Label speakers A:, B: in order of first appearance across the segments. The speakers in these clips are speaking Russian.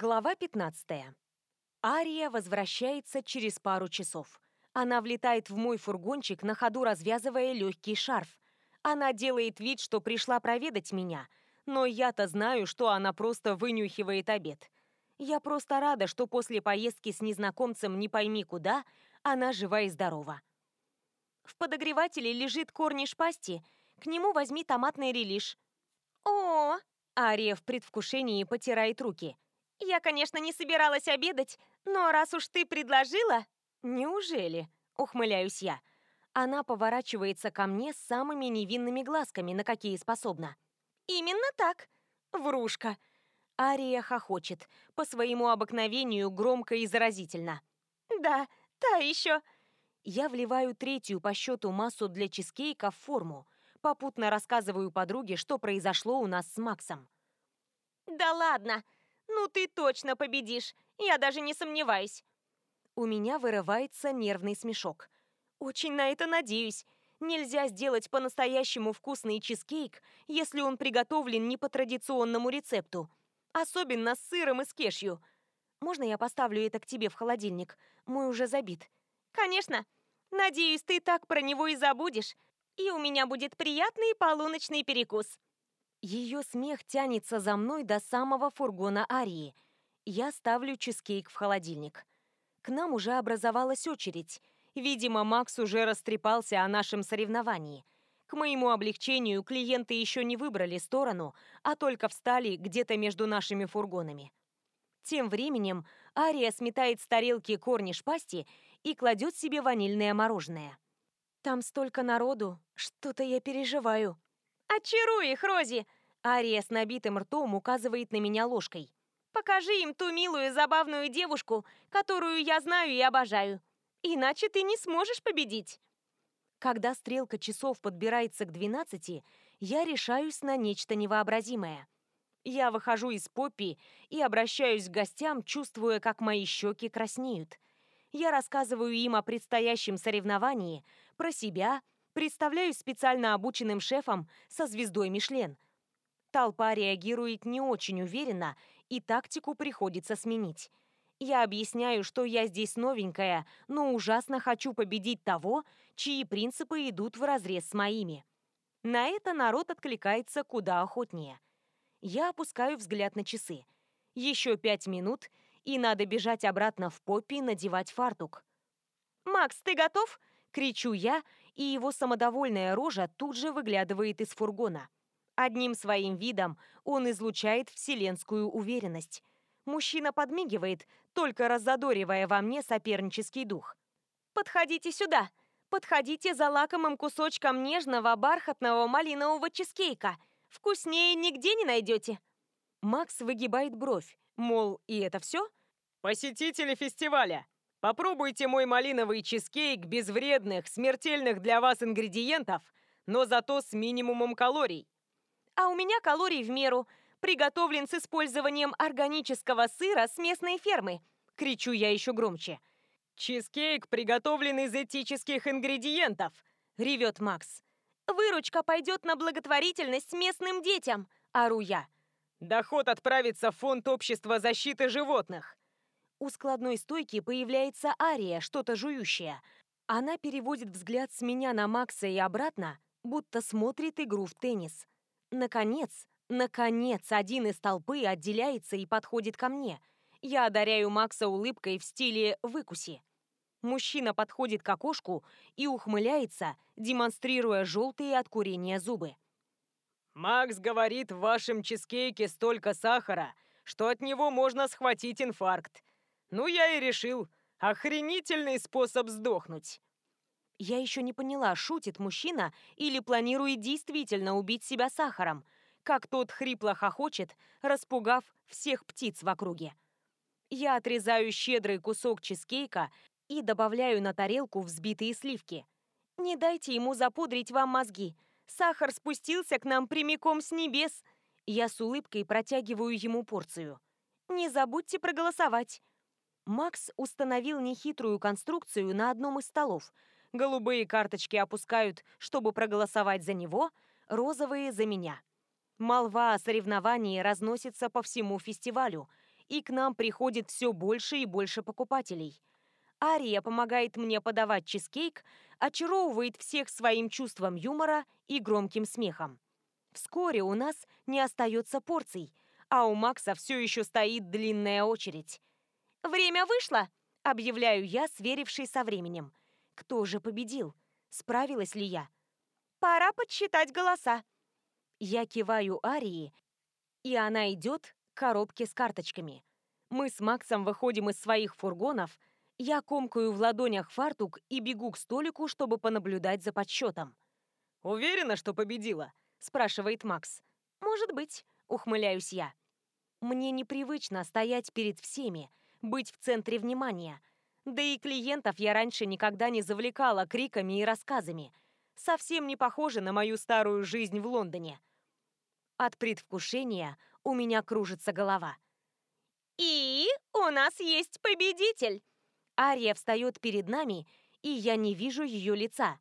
A: Глава 15. Ария возвращается через пару часов. Она влетает в мой фургончик, на ходу развязывая легкий шарф. Она делает вид, что пришла проведать меня, но я-то знаю, что она просто вынюхивает обед. Я просто рада, что после поездки с незнакомцем не пойми куда, она жива и здорова. В подогревателе лежит корниш пасти, к нему возьми томатный релиш. О, Ария в предвкушении потирает руки. Я, конечно, не собиралась обедать, но раз уж ты предложила... Неужели? Ухмыляюсь я. Она поворачивается ко мне с самыми невинными глазками, на какие способна. Именно так. Врушка. Ария хохочет, по своему обыкновению громко и заразительно. Да, та еще. Я вливаю третью по счету массу для чизкейка в форму, попутно рассказываю подруге, что произошло у нас с Максом. «Да ладно! Ну ты точно победишь! Я даже не сомневаюсь!» У меня вырывается нервный смешок. «Очень на это надеюсь. Нельзя сделать по-настоящему вкусный чизкейк, если он приготовлен не по традиционному рецепту. Особенно с сыром и с кешью. Можно я поставлю это к тебе в холодильник? Мой уже забит». «Конечно! Надеюсь, ты так про него и забудешь и у меня будет приятный полуночный перекус». Ее смех тянется за мной до самого фургона Арии. Я ставлю чизкейк в холодильник. К нам уже образовалась очередь. Видимо, Макс уже растрепался о нашем соревновании. К моему облегчению, клиенты еще не выбрали сторону, а только встали где-то между нашими фургонами. Тем временем Ария сметает с тарелки корни шпасти и кладет себе ванильное мороженое. Там столько народу, что-то я переживаю. Очаруй их, Рози! Ария с набитым ртом указывает на меня ложкой. Покажи им ту милую забавную девушку, которую я знаю и обожаю. Иначе ты не сможешь победить. Когда стрелка часов подбирается к 12, я решаюсь на нечто невообразимое. Я выхожу из поппи и обращаюсь к гостям, чувствуя, как мои щеки краснеют. Я рассказываю им о предстоящем соревновании, про себя, представляюсь специально обученным шефом со звездой Мишлен. Толпа реагирует не очень уверенно, и тактику приходится сменить. Я объясняю, что я здесь новенькая, но ужасно хочу победить того, чьи принципы идут вразрез с моими. На это народ откликается куда охотнее. Я опускаю взгляд на часы. Еще пять минут, и надо бежать обратно в поппи надевать фартук. «Макс, ты готов?» Кричу я, и его самодовольная рожа тут же выглядывает из фургона. Одним своим видом он излучает вселенскую уверенность. Мужчина подмигивает, только раззадоривая во мне сопернический дух. «Подходите сюда! Подходите за лакомым кусочком нежного бархатного малинового чизкейка! Вкуснее нигде не найдете!» Макс выгибает бровь, мол, и это все?
B: «Посетители фестиваля!» Попробуйте мой малиновый чизкейк без вредных, смертельных для вас ингредиентов, но зато с минимумом калорий.
A: А у меня калорий в меру. Приготовлен с использованием органического сыра с местной фермы. Кричу я еще громче.
B: Чизкейк приготовлен из этических ингредиентов, ревет Макс.
A: Выручка пойдет на благотворительность местным детям, ору я.
B: Доход отправится в фонд общества защиты животных.
A: У складной стойки появляется Ария, что-то жующая. Она переводит взгляд с меня на Макса и обратно, будто смотрит игру в теннис. Наконец, наконец, один из толпы отделяется и подходит ко мне. Я одаряю Макса улыбкой в стиле «выкуси». Мужчина подходит к окошку и ухмыляется, демонстрируя желтые от курения зубы.
B: «Макс говорит, в вашем чизкейке столько сахара, что от него можно схватить инфаркт. Ну, я и решил. Охренительный способ сдохнуть.
A: Я еще не поняла, шутит мужчина или планирует действительно убить себя сахаром, как тот хрипло хохочет, распугав всех птиц в округе. Я отрезаю щедрый кусок чизкейка и добавляю на тарелку взбитые сливки. Не дайте ему запудрить вам мозги. Сахар спустился к нам прямиком с небес. Я с улыбкой протягиваю ему порцию. Не забудьте проголосовать. Макс установил нехитрую конструкцию на одном из столов. Голубые карточки опускают, чтобы проголосовать за него, розовые – за меня. Молва о соревновании разносится по всему фестивалю, и к нам приходит все больше и больше покупателей. Ария помогает мне подавать чизкейк, очаровывает всех своим чувством юмора и громким смехом. Вскоре у нас не остается порций, а у Макса все еще стоит длинная очередь. «Время вышло!» — объявляю я, сверившись со временем. Кто же победил? Справилась ли я? «Пора подсчитать голоса!» Я киваю Арии, и она идет к коробке с карточками. Мы с Максом выходим из своих фургонов, я комкаю в ладонях фартук и бегу к столику, чтобы понаблюдать за подсчетом.
B: «Уверена, что победила?»
A: – спрашивает Макс. «Может быть», – ухмыляюсь я. Мне непривычно стоять перед всеми, быть в центре внимания. Да и клиентов я раньше никогда не завлекала криками и рассказами. Совсем не похоже на мою старую жизнь в Лондоне. От предвкушения у меня кружится голова. «И у нас есть победитель!» Ария встает перед нами, и я не вижу ее лица.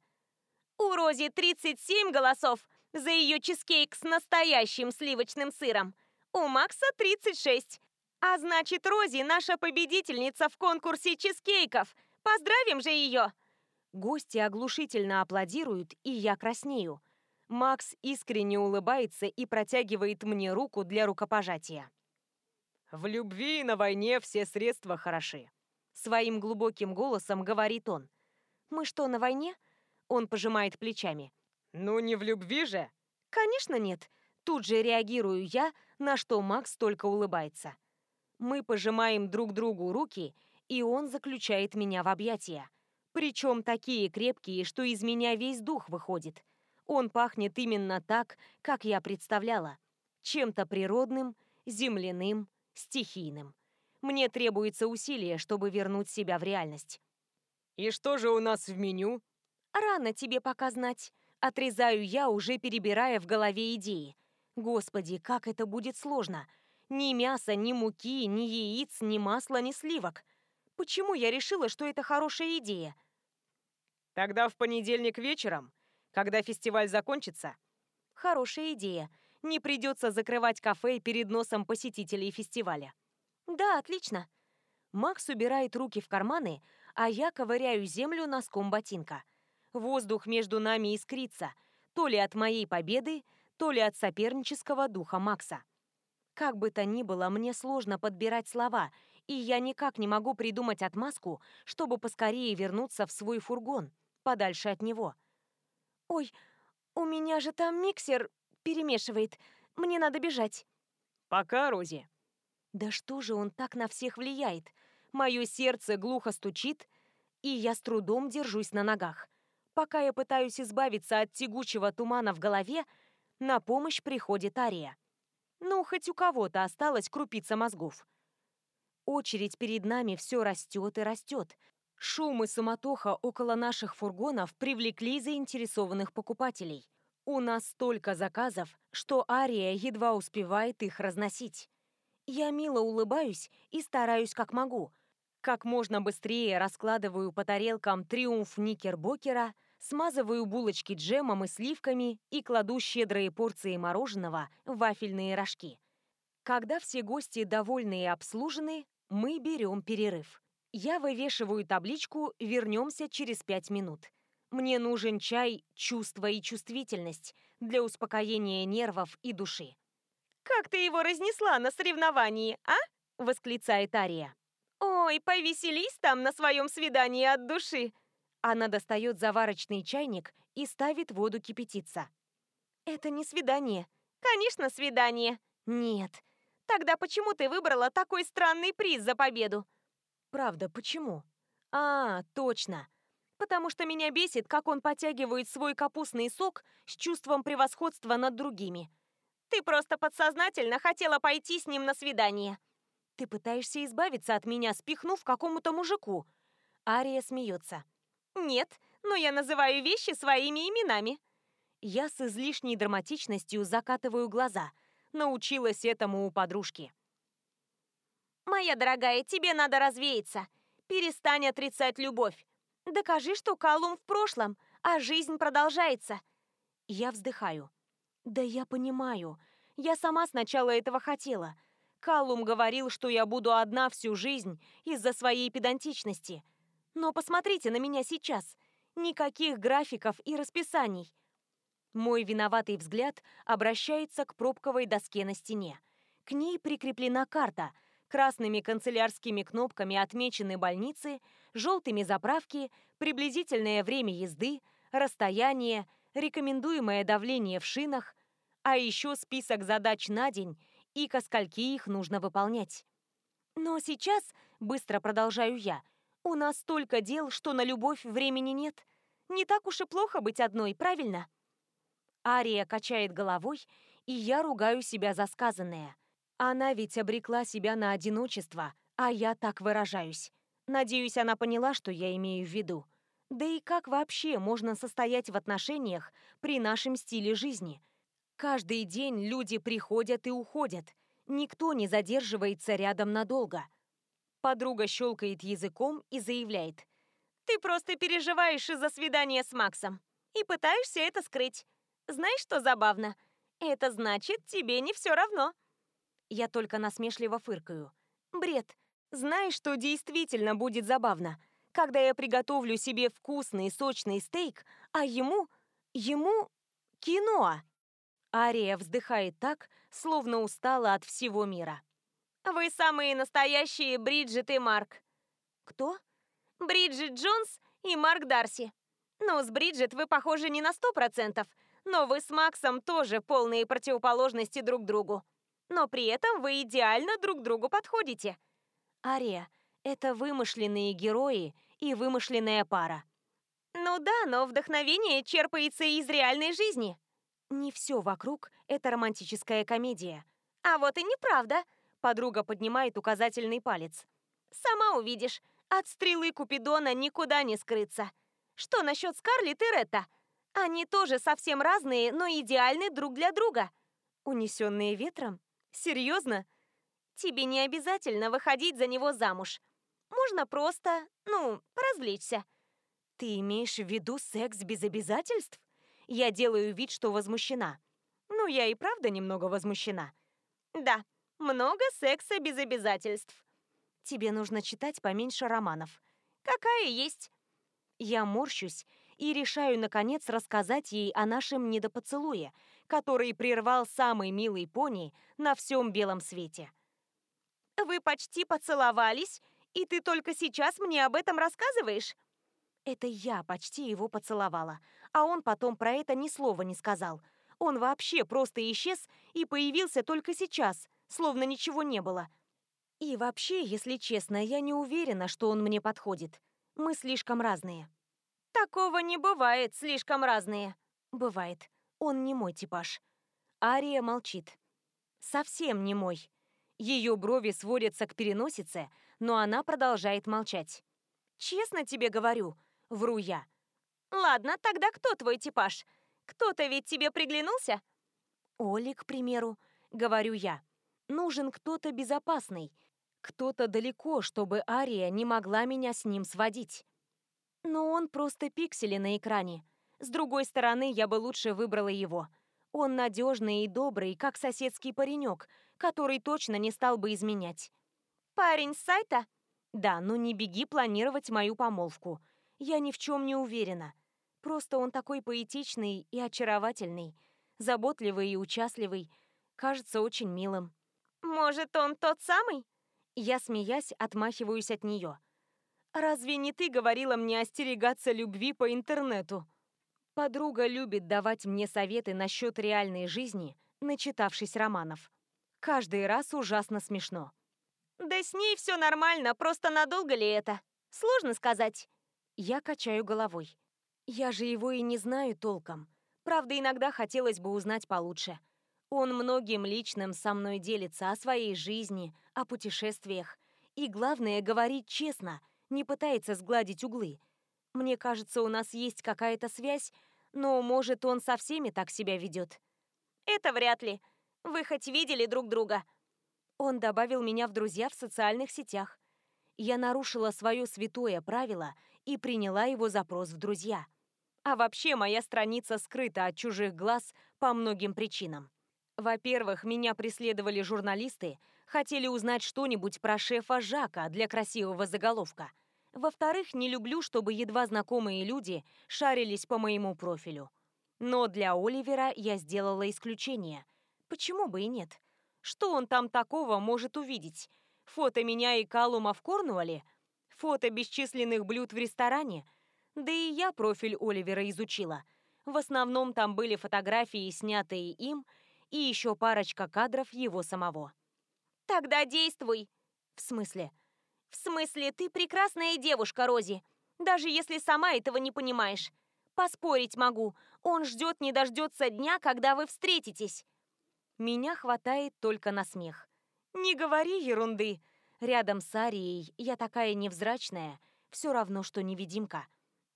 A: У Рози 37 голосов за ее чизкейк с настоящим сливочным сыром. У Макса 36. А значит, Рози наша победительница в конкурсе чизкейков. Поздравим же ее! Гости оглушительно аплодируют, и я краснею. Макс искренне улыбается и протягивает мне руку для рукопожатия.
B: «В любви и на войне все средства хороши»,
A: Своим глубоким голосом говорит он. «Мы что, на войне?» Он пожимает плечами.
B: «Ну не в любви же?»
A: «Конечно нет». Тут же реагирую я, на что Макс только улыбается. Мы пожимаем друг другу руки, и он заключает меня в объятия. Причем такие крепкие, что из меня весь дух выходит. Он пахнет именно так, как я представляла. Чем-то природным, земляным, стихийным. Мне требуется усилие, чтобы вернуть себя в реальность.
B: «И что же у нас в меню?»
A: «Рано тебе пока знать». Отрезаю я, уже перебирая в голове идеи. Господи, как это будет сложно. Ни мяса, ни муки, ни яиц, ни масла, ни сливок. Почему я решила, что это хорошая идея?
B: Тогда в понедельник вечером, когда фестиваль закончится.
A: Хорошая идея. Не придется закрывать кафе перед носом посетителей фестиваля. «Да, отлично». Макс убирает руки в карманы, а я ковыряю землю носком ботинка. Воздух между нами искрится, то ли от моей победы, то ли от сопернического духа Макса. Как бы то ни было, мне сложно подбирать слова, и я никак не могу придумать отмазку, чтобы поскорее вернуться в свой фургон, подальше от него. «Ой, у меня же там миксер перемешивает. Мне надо бежать».
B: «Пока, Рози»,
A: да что же он так на всех влияет? Мое сердце глухо стучит, и я с трудом держусь на ногах. Пока я пытаюсь избавиться от тягучего тумана в голове, на помощь приходит Ария. Ну, хоть у кого-то осталась крупица мозгов. Очередь перед нами все растет и растет. Шум и суматоха около наших фургонов привлекли заинтересованных покупателей. У нас столько заказов, что Ария едва успевает их разносить. Я мило улыбаюсь и стараюсь как могу. Как можно быстрее раскладываю по тарелкам триумф Никербокера, смазываю булочки джемом и сливками и кладу щедрые порции мороженого в вафельные рожки. Когда все гости довольны и обслужены, мы берем перерыв. Я вывешиваю табличку «Вернемся через пять минут». Мне нужен чай, чувство и чувствительность для успокоения нервов и души. «Как ты его разнесла на соревновании, а?» — восклицает Ария. «Ой, повеселись там на своем свидании от души!» Она достает заварочный чайник и ставит воду кипятиться. «Это не свидание». «Конечно, свидание». «Нет». «Тогда почему ты выбрала такой странный приз за победу?» «Правда, почему?» «А, точно. Потому что меня бесит, как он подтягивает свой капустный сок с чувством превосходства над другими. Ты просто подсознательно хотела пойти с ним на свидание. Ты пытаешься избавиться от меня, спихнув какому-то мужику. Ария смеется. Нет, но я называю вещи своими именами. Я с излишней драматичностью закатываю глаза. Научилась этому у подружки. Моя дорогая, тебе надо развеяться. Перестань отрицать любовь. Докажи, что Калум в прошлом, а жизнь продолжается. Я вздыхаю. Да я понимаю. Я сама сначала этого хотела. Каллум говорил, что я буду одна всю жизнь из-за своей педантичности. Но посмотрите на меня сейчас. Никаких графиков и расписаний. Мой виноватый взгляд обращается к пробковой доске на стене. К ней прикреплена карта. Красными канцелярскими кнопками отмечены больницы, желтыми заправки, приблизительное время езды, расстояние, рекомендуемое давление в шинах, а еще список задач на день и ко скольки их нужно выполнять. Но сейчас, быстро продолжаю я, у нас столько дел, что на любовь времени нет. Не так уж и плохо быть одной, правильно? Ария качает головой, и я ругаю себя за сказанное. Она ведь обрекла себя на одиночество, а я так выражаюсь. Надеюсь, она поняла, что я имею в виду. Да и как вообще можно состоять в отношениях при нашем стиле жизни? Каждый день люди приходят и уходят. Никто не задерживается рядом надолго. Подруга щелкает языком и заявляет. «Ты просто переживаешь из-за свидания с Максом и пытаешься это скрыть. Знаешь, что забавно? Это значит, тебе не все равно. Я только насмешливо фыркаю. Бред. Знаешь, что действительно будет забавно? Когда я приготовлю себе вкусный сочный стейк, а ему... ему... киноа. Ария вздыхает так, словно устала от всего мира. «Вы самые настоящие Бриджит и Марк». «Кто?» «Бриджит Джонс и Марк Дарси. Ну, с Бриджит вы похожи не на сто процентов, но вы с Максом тоже полные противоположности друг другу. Но при этом вы идеально друг другу подходите. Ария, это вымышленные герои и вымышленная пара. Ну да, но вдохновение черпается из реальной жизни. Не все вокруг — это романтическая комедия. А вот и неправда. Подруга поднимает указательный палец. Сама увидишь, от стрелы Купидона никуда не скрыться. Что насчет Скарлетт и Ретта? Они тоже совсем разные, но идеальны друг для друга. Унесенные ветром? Серьезно? Тебе не обязательно выходить за него замуж. Можно просто, ну, поразвлечься. Ты имеешь в виду секс без обязательств? Я делаю вид, что возмущена. Ну, я и правда немного возмущена. Да, много секса без обязательств. Тебе нужно читать поменьше романов. Какая есть. Я морщусь и решаю, наконец, рассказать ей о нашем недопоцелуе, который прервал самый милый пони на всем белом свете. «Вы почти поцеловались, и ты только сейчас мне об этом рассказываешь?» Это я почти его поцеловала, а он потом про это ни слова не сказал. Он вообще просто исчез и появился только сейчас, словно ничего не было. И вообще, если честно, я не уверена, что он мне подходит. Мы слишком разные. Такого не бывает, слишком разные. Бывает. Он не мой типаж. Ария молчит. Совсем не мой. Ее брови сводятся к переносице, но она продолжает молчать. Честно тебе говорю, вру я. Ладно, тогда кто твой типаж? Кто-то ведь тебе приглянулся? Оли, к примеру, говорю я. Нужен кто-то безопасный, кто-то далеко, чтобы Ария не могла меня с ним сводить. Но он просто пиксели на экране. С другой стороны, я бы лучше выбрала его. Он надежный и добрый, как соседский паренек, который точно не стал бы изменять. «Парень с сайта?» «Да, но не беги планировать мою помолвку. Я ни в чем не уверена. Просто он такой поэтичный и очаровательный, заботливый и участливый, кажется очень милым». «Может, он тот самый?» Я, смеясь, отмахиваюсь от нее. Разве не ты говорила мне остерегаться любви по интернету? Подруга любит давать мне советы насчет реальной жизни, начитавшись романов. Каждый раз ужасно смешно. Да с ней все нормально, просто надолго ли это? Сложно сказать. Я качаю головой. Я же его и не знаю толком. Правда, иногда хотелось бы узнать получше. Он многим личным со мной делится о своей жизни, о путешествиях. И главное, говорит честно – не пытается сгладить углы. Мне кажется, у нас есть какая-то связь, но, может, он со всеми так себя ведет. Это вряд ли. Вы хоть видели друг друга? Он добавил меня в друзья в социальных сетях. Я нарушила свое святое правило и приняла его запрос в друзья. А вообще моя страница скрыта от чужих глаз по многим причинам. Во-первых, меня преследовали журналисты, хотели узнать что-нибудь про шефа Жака для красивого заголовка. Во-вторых, не люблю, чтобы едва знакомые люди шарились по моему профилю. Но для Оливера я сделала исключение. Почему бы и нет? Что он там такого может увидеть? Фото меня и Калума в Корнуолле? Фото бесчисленных блюд в ресторане? Да и я профиль Оливера изучила. В основном там были фотографии, снятые им, и еще парочка кадров его самого. «Тогда действуй!» «В смысле?» «В смысле, ты прекрасная девушка, Рози, даже если сама этого не понимаешь. Поспорить могу, он ждет не дождется дня, когда вы встретитесь». Меня хватает только на смех. «Не говори ерунды!» Рядом с Арией я такая невзрачная, все равно, что невидимка.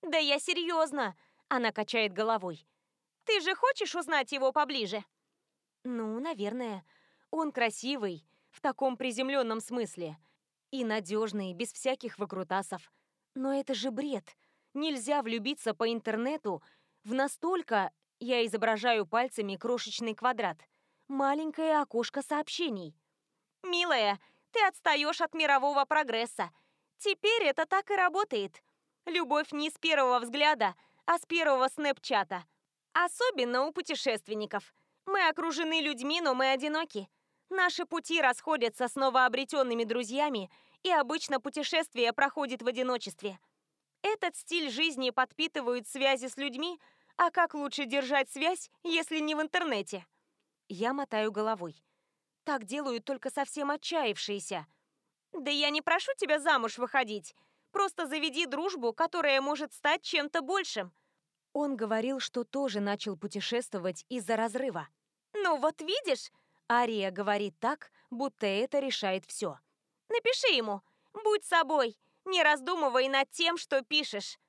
A: «Да я серьезно!» Она качает головой. «Ты же хочешь узнать его поближе?» Ну, наверное. Он красивый, в таком приземленном смысле. И надежный, без всяких выкрутасов. Но это же бред. Нельзя влюбиться по интернету в настолько... Я изображаю пальцами крошечный квадрат. Маленькое окошко сообщений. «Милая, ты отстаешь от мирового прогресса. Теперь это так и работает. Любовь не с первого взгляда, а с первого снэпчата. Особенно у путешественников. Мы окружены людьми, но мы одиноки. Наши пути расходятся с новообретенными друзьями, и обычно путешествие проходит в одиночестве. Этот стиль жизни подпитывают связи с людьми, а как лучше держать связь, если не в интернете? Я мотаю головой. Так делают только совсем отчаявшиеся. Да я не прошу тебя замуж выходить. Просто заведи дружбу, которая может стать чем-то большим. Он говорил, что тоже начал путешествовать из-за разрыва. «Ну вот видишь!» Ария говорит так, будто это решает все. «Напиши ему! Будь собой! Не раздумывай над тем, что пишешь!»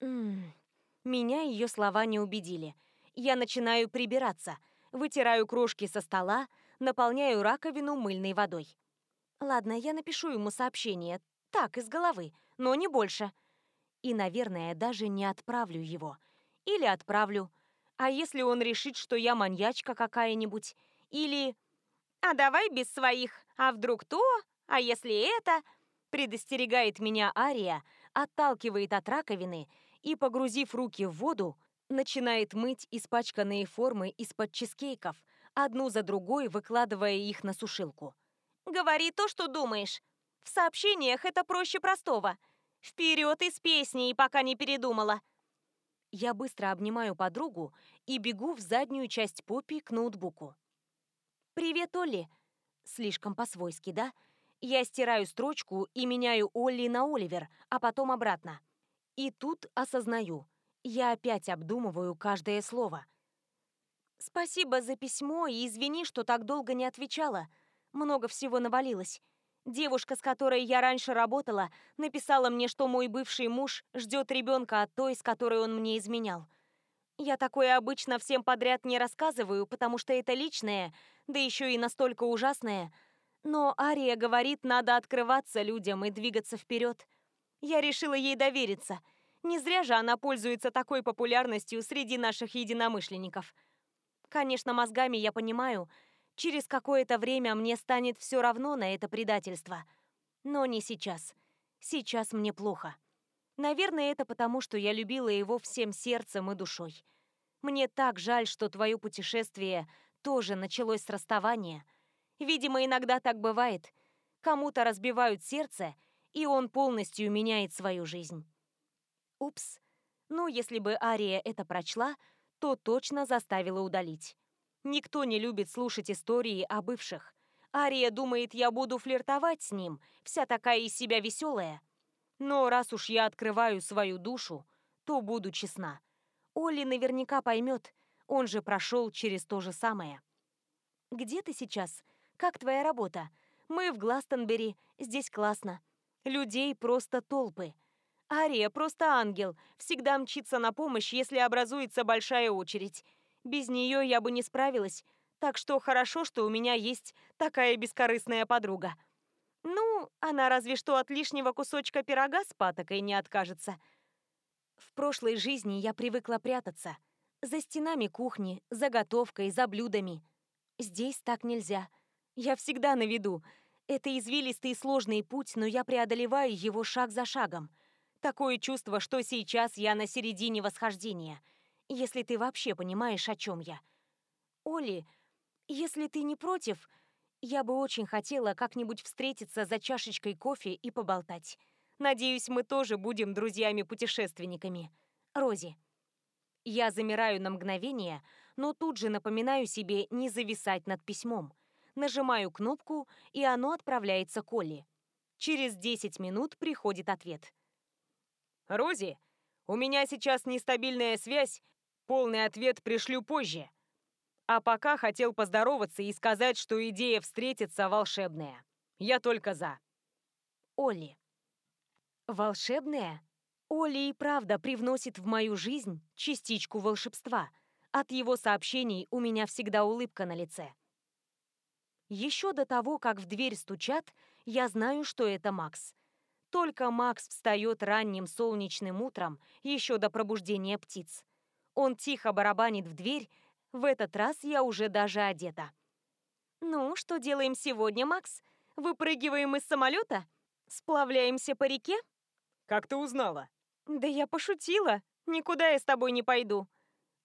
A: Меня ее слова не убедили. Я начинаю прибираться, вытираю крошки со стола, наполняю раковину мыльной водой. Ладно, я напишу ему сообщение, так, из головы, но не больше. И, наверное, даже не отправлю его. Или отправлю. А если он решит, что я маньячка какая-нибудь? Или... А давай без своих. А вдруг то? А если это? Предостерегает меня Ария, отталкивает от раковины и, погрузив руки в воду, начинает мыть испачканные формы из-под чизкейков, одну за другой выкладывая их на сушилку. «Говори то, что думаешь. В сообщениях это проще простого. Вперед из песни, пока не передумала. Я быстро обнимаю подругу и бегу в заднюю часть Поппи к ноутбуку. «Привет, Олли!» Слишком по-свойски, да? Я стираю строчку и меняю Олли на Оливер, а потом обратно. И тут осознаю. Я опять обдумываю каждое слово. «Спасибо за письмо и извини, что так долго не отвечала. Много всего навалилось. Девушка, с которой я раньше работала, написала мне, что мой бывший муж ждет ребенка от той, с которой он мне изменял. Я такое обычно всем подряд не рассказываю, потому что это личное, да еще и настолько ужасное. Но Ария говорит, надо открываться людям и двигаться вперед. Я решила ей довериться. Не зря же она пользуется такой популярностью среди наших единомышленников. Конечно, мозгами я понимаю – Через какое-то время мне станет все равно на это предательство. Но не сейчас. Сейчас мне плохо. Наверное, это потому, что я любила его всем сердцем и душой. Мне так жаль, что твое путешествие тоже началось с расставания. Видимо, иногда так бывает. Кому-то разбивают сердце, и он полностью меняет свою жизнь. Упс. Ну, если бы Ария это прочла, то точно заставила удалить. Никто не любит слушать истории о бывших. Ария думает, я буду флиртовать с ним, вся такая из себя веселая. Но раз уж я открываю свою душу, то буду честна. Олли наверняка поймет, он же прошел через то же самое. «Где ты сейчас? Как твоя работа? Мы в Гластонбери, здесь классно. Людей просто толпы. Ария просто ангел, всегда мчится на помощь, если образуется большая очередь. Без нее я бы не справилась, так что хорошо, что у меня есть такая бескорыстная подруга. Ну, она разве что от лишнего кусочка пирога с патокой не откажется. В прошлой жизни я привыкла прятаться. За стенами кухни, за готовкой, за блюдами. Здесь так нельзя. Я всегда на виду. Это извилистый и сложный путь, но я преодолеваю его шаг за шагом. Такое чувство, что сейчас я на середине восхождения. Если ты вообще понимаешь, о чем я. Оли, если ты не против, я бы очень хотела как-нибудь встретиться за чашечкой кофе и поболтать. Надеюсь, мы тоже будем друзьями-путешественниками. Рози. Я замираю на мгновение, но тут же напоминаю себе не зависать над письмом. Нажимаю кнопку, и оно отправляется к Олли. Через 10 минут приходит ответ.
B: «Рози, у меня сейчас нестабильная связь, полный ответ пришлю позже. А пока хотел поздороваться и сказать, что идея встретиться волшебная. Я только за».
A: Олли. Волшебная? Оли и правда привносит в мою жизнь частичку волшебства. От его сообщений у меня всегда улыбка на лице. Еще до того, как в дверь стучат, я знаю, что это Макс. Только Макс встает ранним солнечным утром, еще до пробуждения птиц. Он тихо барабанит в дверь, в этот раз я уже даже одета. «Ну, что делаем сегодня, Макс? Выпрыгиваем из самолета? Сплавляемся по реке?»
B: Как ты узнала?
A: Да я пошутила. Никуда я с тобой не пойду.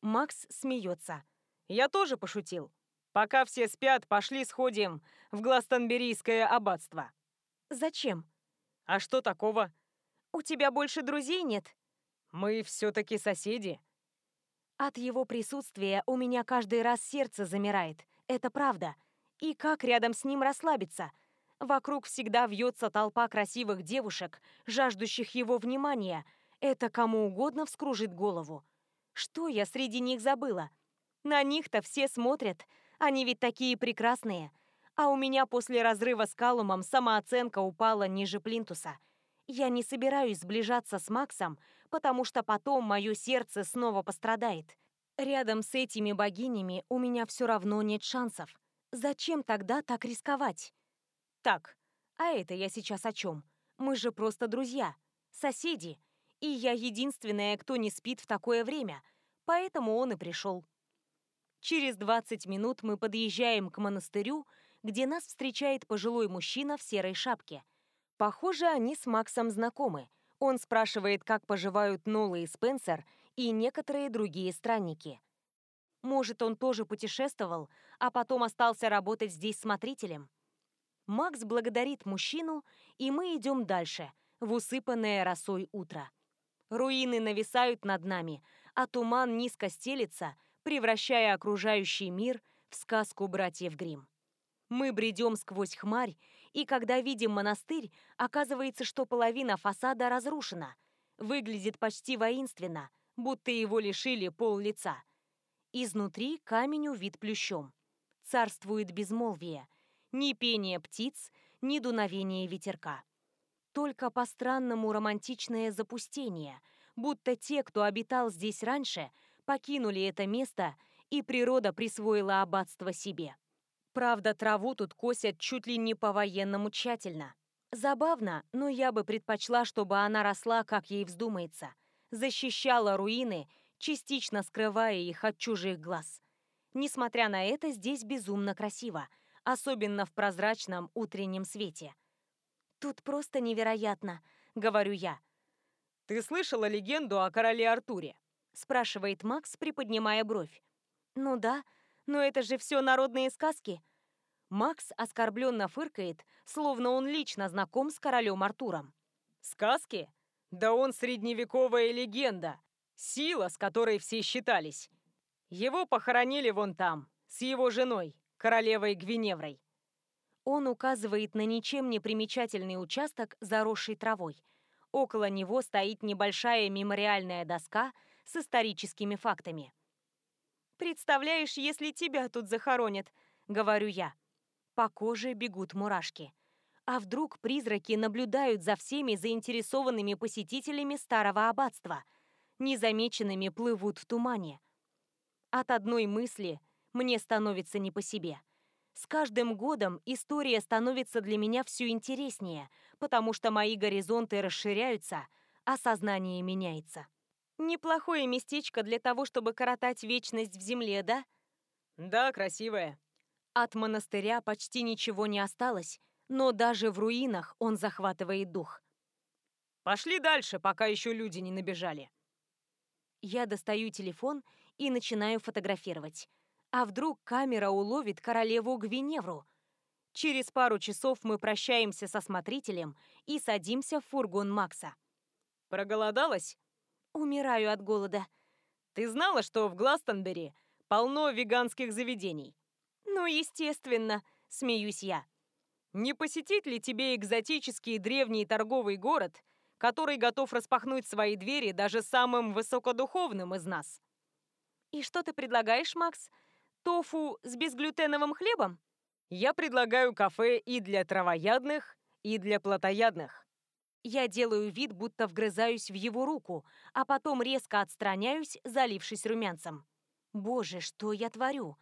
A: Макс смеется.
B: Я тоже пошутил. Пока все спят, пошли сходим в Гластонберийское аббатство.
A: Зачем?
B: А что такого?
A: У тебя больше друзей нет?
B: Мы все-таки соседи.
A: От его присутствия у меня каждый раз сердце замирает. Это правда. И как рядом с ним расслабиться? Вокруг всегда вьется толпа красивых девушек, жаждущих его внимания. Это кому угодно вскружит голову. Что я среди них забыла? На них-то все смотрят. Они ведь такие прекрасные. А у меня после разрыва с Калумом самооценка упала ниже плинтуса. Я не собираюсь сближаться с Максом, потому что потом мое сердце снова пострадает. Рядом с этими богинями у меня все равно нет шансов. Зачем тогда так рисковать? Так, а это я сейчас о чем? Мы же просто друзья, соседи. И я единственная, кто не спит в такое время. Поэтому он и пришел. Через 20 минут мы подъезжаем к монастырю, где нас встречает пожилой мужчина в серой шапке. Похоже, они с Максом знакомы. Он спрашивает, как поживают Нола и Спенсер и некоторые другие странники. Может, он тоже путешествовал, а потом остался работать здесь смотрителем? Макс благодарит мужчину, и мы идем дальше, в усыпанное росой утро. Руины нависают над нами, а туман низко стелится, превращая окружающий мир в сказку братьев Гримм. Мы бредем сквозь хмарь, и когда видим монастырь, оказывается, что половина фасада разрушена. Выглядит почти воинственно, будто его лишили пол лица. Изнутри камень увит плющом. Царствует безмолвие, ни пения птиц, ни дуновения ветерка. Только по-странному романтичное запустение, будто те, кто обитал здесь раньше, покинули это место, и природа присвоила аббатство себе. Правда, траву тут косят чуть ли не по-военному тщательно. Забавно, но я бы предпочла, чтобы она росла, как ей вздумается. Защищала руины, частично скрывая их от чужих глаз. Несмотря на это, здесь безумно красиво – особенно в прозрачном утреннем свете. «Тут просто невероятно», — говорю я.
B: «Ты слышала легенду о короле Артуре?»
A: — спрашивает Макс, приподнимая бровь. «Ну да, но это же все народные сказки». Макс оскорбленно фыркает, словно он лично знаком с королем Артуром.
B: «Сказки? Да он средневековая легенда, сила, с которой все считались. Его похоронили вон там, с его женой, королевой Гвиневрой.
A: Он указывает на ничем не примечательный участок, заросший травой. Около него стоит небольшая мемориальная доска с историческими фактами. «Представляешь, если тебя тут захоронят», — говорю я. По коже бегут мурашки. А вдруг призраки наблюдают за всеми заинтересованными посетителями старого аббатства? Незамеченными плывут в тумане. От одной мысли мне становится не по себе. С каждым годом история становится для меня все интереснее, потому что мои горизонты расширяются, а сознание меняется. Неплохое местечко для того, чтобы коротать вечность в земле, да?
B: Да, красивое.
A: От монастыря почти ничего не осталось, но даже в руинах он захватывает дух.
B: «Пошли дальше, пока еще люди не набежали».
A: Я достаю телефон и начинаю фотографировать. А вдруг камера уловит королеву Гвиневру? Через пару часов мы прощаемся со смотрителем и садимся в фургон Макса.
B: Проголодалась?
A: Умираю от голода.
B: Ты знала, что в Гластонбери полно веганских заведений?
A: Ну, естественно, смеюсь я.
B: Не посетить ли тебе экзотический древний торговый город, который готов распахнуть свои двери даже самым высокодуховным из нас?
A: И что ты предлагаешь, Макс? Тофу с безглютеновым хлебом?
B: Я предлагаю кафе и для травоядных, и для плотоядных.
A: Я делаю вид, будто вгрызаюсь в его руку, а потом резко отстраняюсь, залившись румянцем. Боже, что я творю?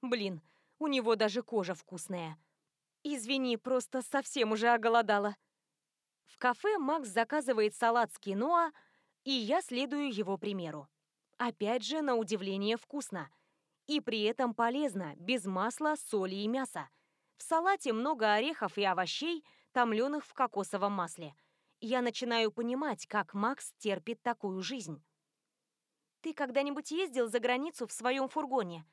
A: Блин, у него даже кожа вкусная. Извини, просто совсем уже оголодала. В кафе Макс заказывает салат с киноа, и я следую его примеру. Опять же, на удивление вкусно – и при этом полезно, без масла, соли и мяса. В салате много орехов и овощей, томленых в кокосовом масле. Я начинаю понимать, как Макс терпит такую жизнь. «Ты когда-нибудь ездил за границу в своем фургоне?»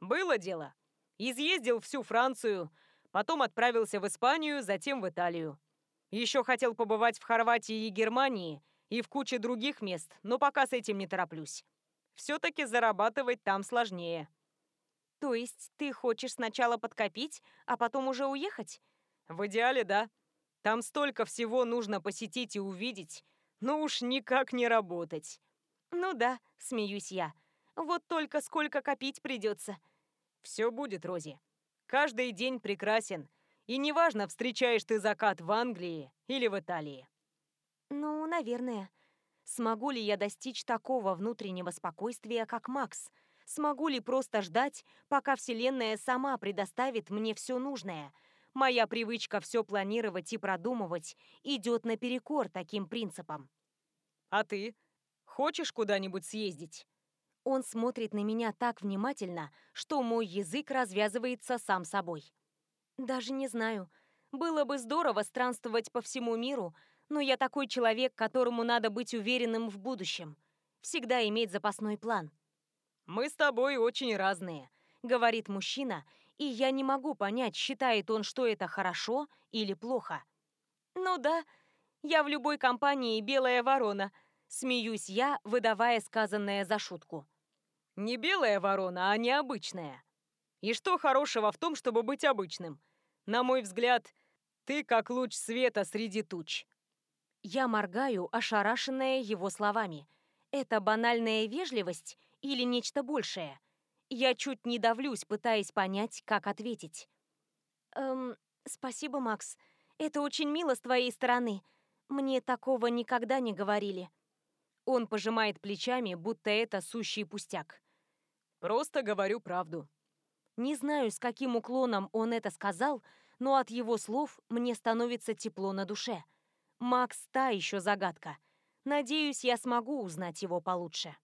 B: «Было дело. Изъездил всю Францию, потом отправился в Испанию, затем в Италию. Еще хотел побывать в Хорватии и Германии и в куче других мест, но пока с этим не тороплюсь все-таки зарабатывать там сложнее.
A: То есть ты хочешь сначала подкопить, а потом уже уехать?
B: В идеале, да. Там столько всего нужно посетить и увидеть. Ну уж никак не работать.
A: Ну да, смеюсь я. Вот только сколько копить придется.
B: Все будет, Рози. Каждый день прекрасен. И неважно, встречаешь ты закат в Англии или в Италии.
A: Ну, наверное. Смогу ли я достичь такого внутреннего спокойствия, как Макс? Смогу ли просто ждать, пока Вселенная сама предоставит мне все нужное? Моя привычка все планировать и продумывать идет наперекор таким принципам.
B: А ты? Хочешь куда-нибудь съездить?
A: Он смотрит на меня так внимательно, что мой язык развязывается сам собой. Даже не знаю. Было бы здорово странствовать по всему миру, но я такой человек, которому надо быть уверенным в будущем. Всегда иметь запасной план.
B: «Мы с тобой очень разные», —
A: говорит мужчина, и я не могу понять, считает он, что это хорошо или плохо. «Ну да, я в любой компании белая ворона», — смеюсь я, выдавая сказанное за шутку.
B: «Не белая ворона, а необычная. И что хорошего в том, чтобы быть обычным? На мой взгляд, ты как луч света среди туч».
A: Я моргаю, ошарашенная его словами. Это банальная вежливость или нечто большее? Я чуть не давлюсь, пытаясь понять, как ответить. «Эм, спасибо, Макс. Это очень мило с твоей стороны. Мне такого никогда не говорили». Он пожимает плечами, будто это сущий пустяк.
B: «Просто говорю правду».
A: Не знаю, с каким уклоном он это сказал, но от его слов мне становится тепло на душе. Макс та еще загадка. Надеюсь, я смогу узнать его получше.